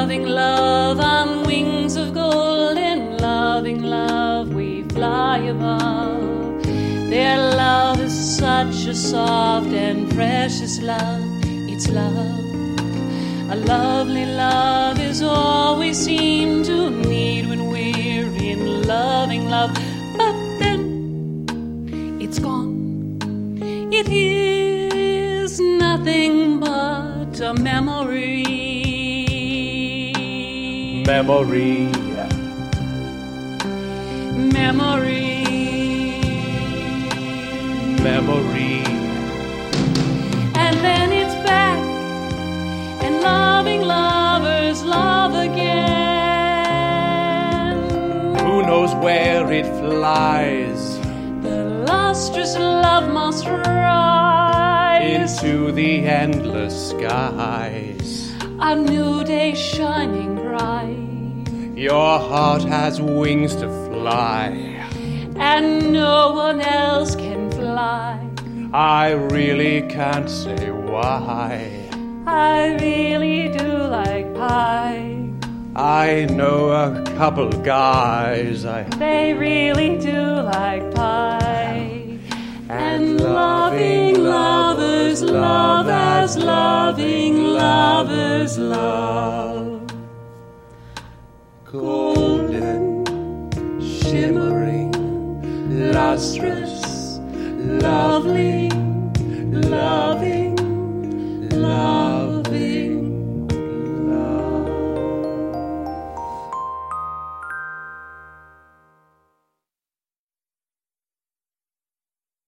loving love on wings of gold. In loving love, we fly above. Their love is such a soft and precious love. It's love. A lovely love is all we seem to need when we're in loving love. But then it's gone. It is nothing but a memory Memory. Memory. Memory. And then it's back, and loving lovers love again. Who knows where it flies? The lustrous love must rise Into the endless skies. A new day shining bright, Your heart has wings to fly. and no one else can fly. I really can't say why. I really do like pie. I know a couple guys. I They really do like pie. And loving lovers love as loving lovers love. golden, shimmering, lustrous, lovely, love.